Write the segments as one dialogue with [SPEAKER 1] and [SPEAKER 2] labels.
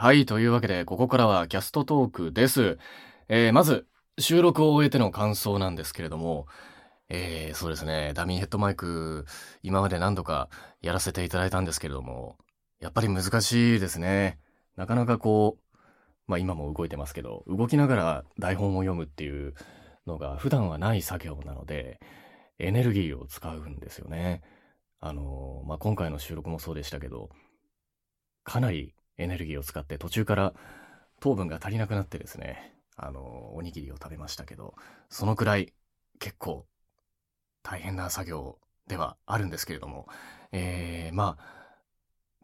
[SPEAKER 1] はい、というわけで、ここからはキャストトークです。えー、まず、収録を終えての感想なんですけれども、えー、そうですね、ダミーヘッドマイク、今まで何度かやらせていただいたんですけれども、やっぱり難しいですね。なかなかこう、まあ今も動いてますけど、動きながら台本を読むっていうのが普段はない作業なので、エネルギーを使うんですよね。あのーまあ今回の収録もそうでしたけど、かなりエネルギーを使って途中から糖分が足りなくなってですね、あのおにぎりを食べましたけど、そのくらい結構大変な作業ではあるんですけれども、えー、まあ、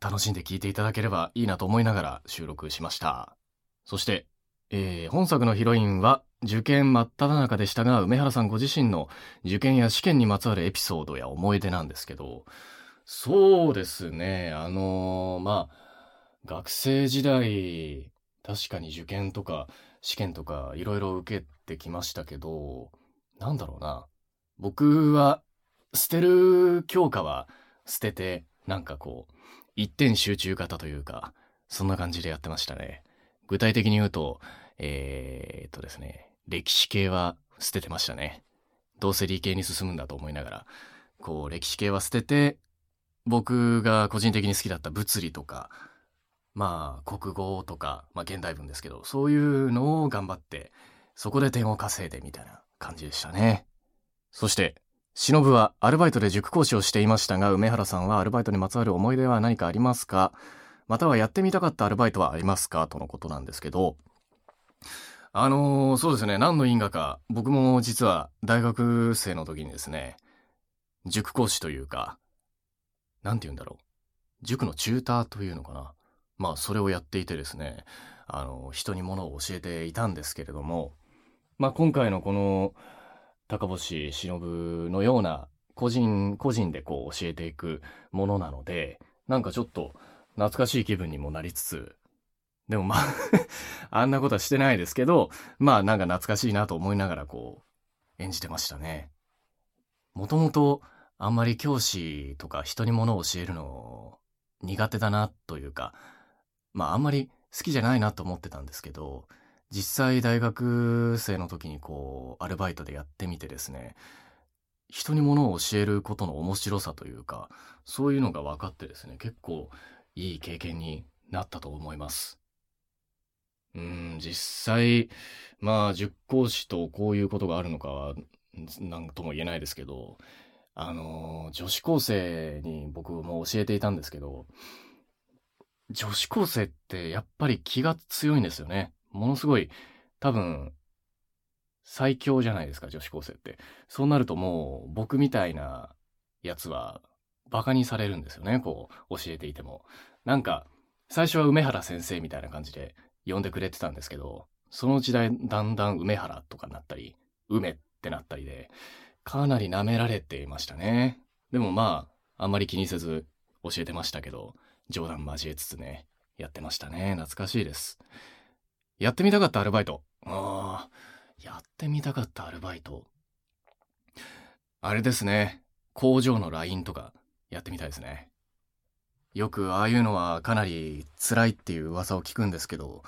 [SPEAKER 1] 楽しんで聞いていただければいいなと思いながら収録しました。そして、えー本作のヒロインは受験真っ只中でしたが、梅原さんご自身の受験や試験にまつわるエピソードや思い出なんですけど、そうですね、あのーまあ、学生時代、確かに受験とか試験とかいろいろ受けてきましたけど、なんだろうな。僕は捨てる教科は捨てて、なんかこう、一点集中型というか、そんな感じでやってましたね。具体的に言うと、えー、っとですね、歴史系は捨ててましたね。どうせ理系に進むんだと思いながら、こう、歴史系は捨てて、僕が個人的に好きだった物理とか、まあ、国語とか、まあ、現代文ですけど、そういうのを頑張って、そこで点を稼いでみたいな感じでしたね。そして、忍はアルバイトで塾講師をしていましたが、梅原さんはアルバイトにまつわる思い出は何かありますか？またはやってみたかったアルバイトはありますか？とのことなんですけど、あのーそうですね、何の因果か、僕も実は大学生の時にですね、塾講師というか、なんて言うんだろう。塾のチューターというのかな。まあ、それをやっていてですね、あの、人にものを教えていたんですけれども、まあ、今回のこの、高星忍のような、個人、個人でこう教えていくものなので、なんかちょっと懐かしい気分にもなりつつ、でもまあ、あんなことはしてないですけど、まあなんか懐かしいなと思いながらこう、演じてましたね。もともと、あんまり教師とか人にものを教えるの苦手だなというか、まああんまり好きじゃないなと思ってたんですけど、実際大学生の時にこう、アルバイトでやってみてですね、人にものを教えることの面白さというか、そういうのが分かってですね、結構いい経験になったと思います。うん、実際、まあ、塾講師とこういうことがあるのかは、なんとも言えないですけど、あの、女子高生に僕も教えていたんですけど、女子高生ってやっぱり気が強いんですよね。ものすごい、多分、最強じゃないですか、女子高生って。そうなるともう、僕みたいなやつは、バカにされるんですよね、こう、教えていても。なんか、最初は梅原先生みたいな感じで呼んでくれてたんですけど、そのうちだだんだん梅原とかになったり、梅ってなったりで、かなり舐められていましたね。でもまあ、あんまり気にせず教えてましたけど、冗談交えつつね、やってましたね。懐かしいです。やってみたかったアルバイト。ああ、やってみたかったアルバイト。あれですね。工場の LINE とかやってみたいですね。よくああいうのはかなり辛いっていう噂を聞くんですけど、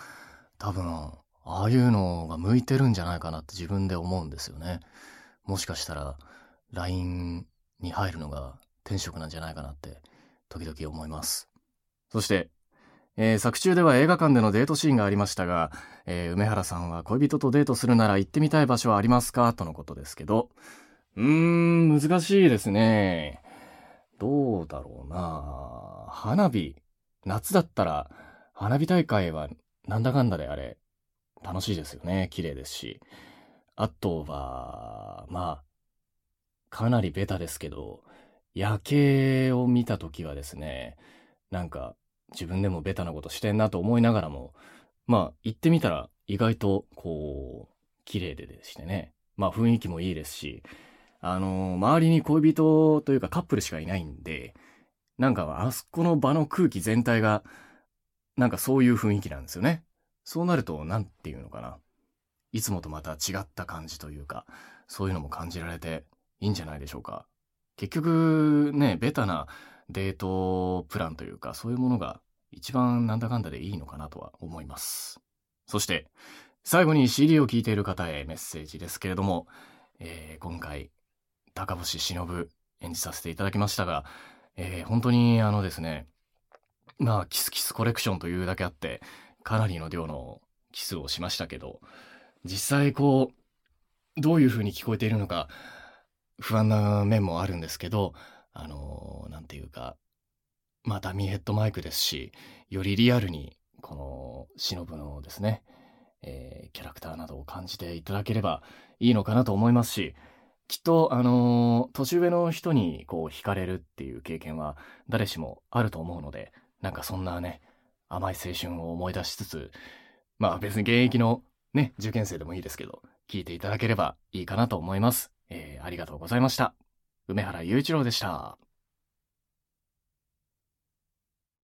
[SPEAKER 1] 多分、ああいうのが向いてるんじゃないかなって自分で思うんですよね。もしかしたら LINE に入るのが転職なんじゃないかなって時々思います。そして、えー作中では映画館でのデートシーンがありましたが、えー梅原さんは恋人とデートするなら行ってみたい場所はありますか？とのことですけど、うーん、難しいですね。どうだろうな花火。夏だったら、花火大会はなんだかんだであれ、楽しいですよね。綺麗ですし。あとは、まあ、かなりベタですけど、夜景を見たときはですね、なんか自分でもベタなことしてんなと思いながらも、まあ行ってみたら意外とこう、綺麗ででしてね。まあ雰囲気もいいですし、あの周りに恋人というかカップルしかいないんで、なんかあそこの場の空気全体が、なんかそういう雰囲気なんですよね。そうなると、なんていうのかな。いつもとまた違った感じというか、そういうのも感じられていいんじゃないでしょうか。結局ね、ベタなデートプランというか、そういうものが一番なんだかんだでいいのかなとは思います。そして、最後に CD を聴いている方へメッセージですけれども、えー、今回、高星忍演じさせていただきましたが、えー、本当にあのですね、まあ、キスキスコレクションというだけあって、かなりの量のキスをしましたけど、実際こう、どういう風に聞こえているのか、不安な面もあるんですけど、あのー、なんていうか、まあ、ダミーヘッドマイクですし、よりリアルに、この、忍のですね、えー、キャラクターなどを感じていただければいいのかなと思いますし、きっと、あのー、年上の人にこう惹かれるっていう経験は誰しもあると思うので、なんかそんなね、甘い青春を思い出しつつ、まあ別に現役のね、受験生でもいいですけど、聞いていただければいいかなと思います。えー、ありがとうございました。梅原雄一郎でした。